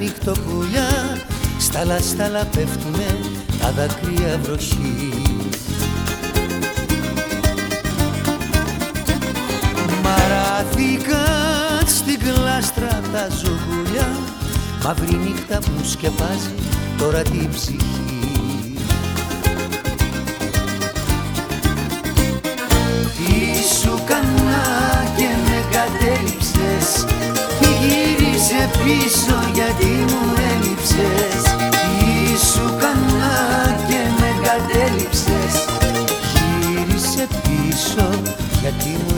νυχτοπουλιά Στάλα στάλα πέφτουνε τα δάκρυα βροχή. Μαράθηκαν στην κλάστρα τα ζωγουλιά Μαύρη νύχτα που σκεπάζει τώρα την ψυχή. Τι σου κανά και με κατέληψες. Τι γύρισε πίσω γιατί μου έλειψες. Τι σου κανά και με κατέληψες Γύρισε πίσω γιατί μου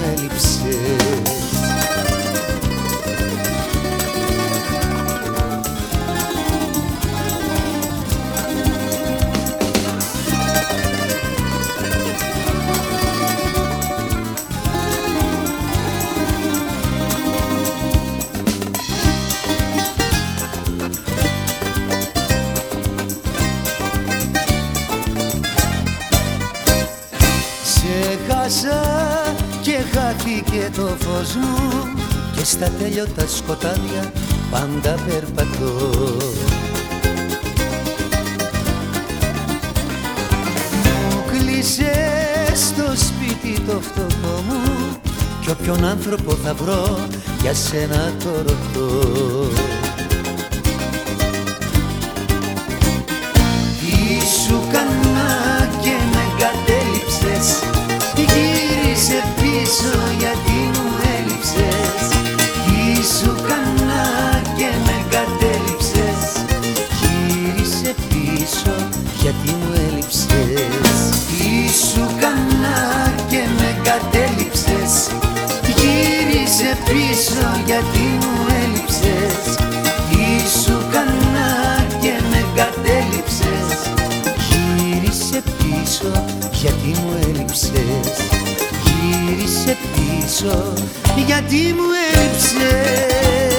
χάθηκε το φως μου και στα τέλειωτα σκοτάδια πάντα περπατώ. Μου κλείσες στο σπίτι το φτωχό μου κι όποιον άνθρωπο θα βρω για σένα το ρωτώ πίσω γιατί μου έλειψες. Τι σου κανά και με κατέληψες Γύρισε πίσω γιατί μου έλειψες. Γύρισε πίσω γιατί μου έλειψες